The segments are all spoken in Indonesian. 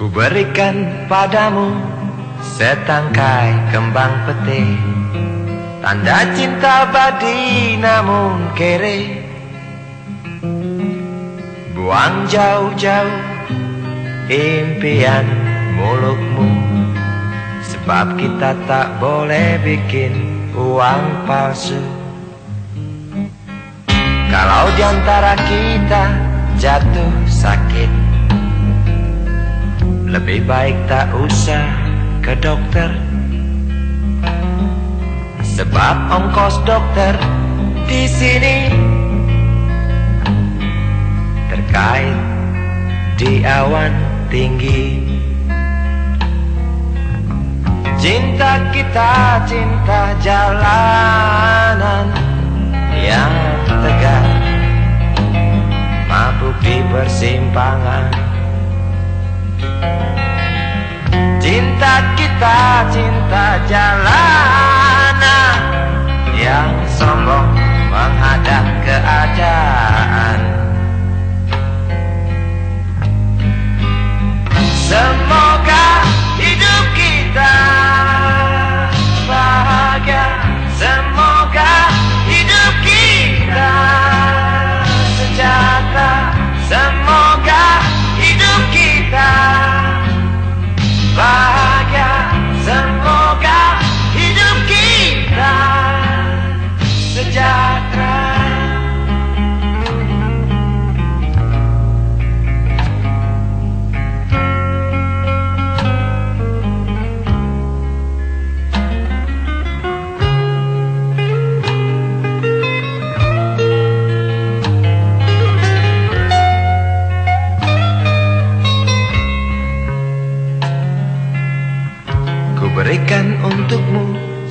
Ku berikan padamu setangkai kembang pete Tanda cinta badi namun kere. Buang jauh-jauh impian mulutmu. Sebab kita tak boleh bikin uang palsu. Kalau di antara kita jatuh sakit lebih baik tak usah ke dokter. Sebab ongkos dokter di sini. Terkait di awan tinggi. Cinta kita cinta jalanan yang tegar Mabuk di persimpangan Cinta kita cinta jalanan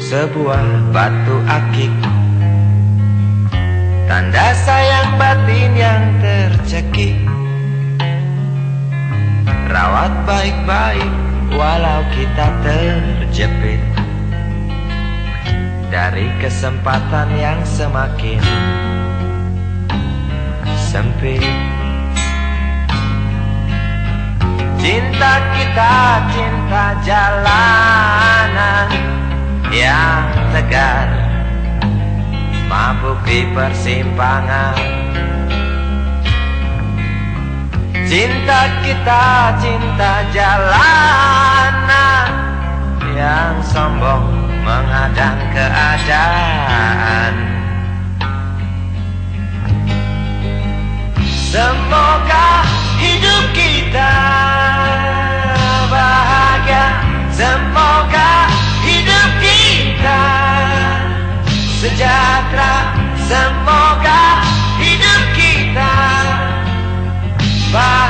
sebuah batu akik. Tanda sayang batin yang tercekik. Rawat baik-baik walau kita terjepit. Dari kesempatan yang semakin sempit. Cinta kita cinta jalanan yang tegar. Mabuk di persimpangan. Cinta kita cinta jalanan Yang sombong menghadang keadaan sejahtera. Semoga hidup kita bahagia.